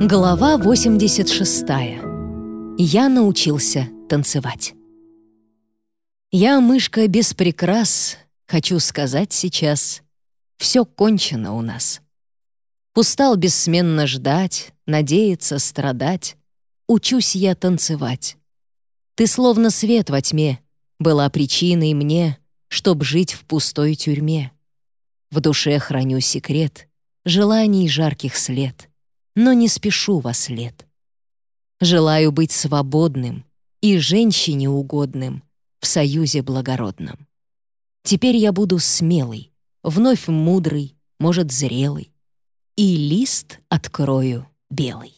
Глава 86. Я научился танцевать. Я, мышка без прикрас, хочу сказать сейчас, все кончено у нас. Устал бессменно ждать, надеяться, страдать, учусь я танцевать. Ты словно свет во тьме, была причиной мне, чтоб жить в пустой тюрьме. В душе храню секрет, желаний жарких след, но не спешу во след. Желаю быть свободным и женщине угодным в союзе благородном. Теперь я буду смелый, вновь мудрый, может, зрелый, и лист открою белый.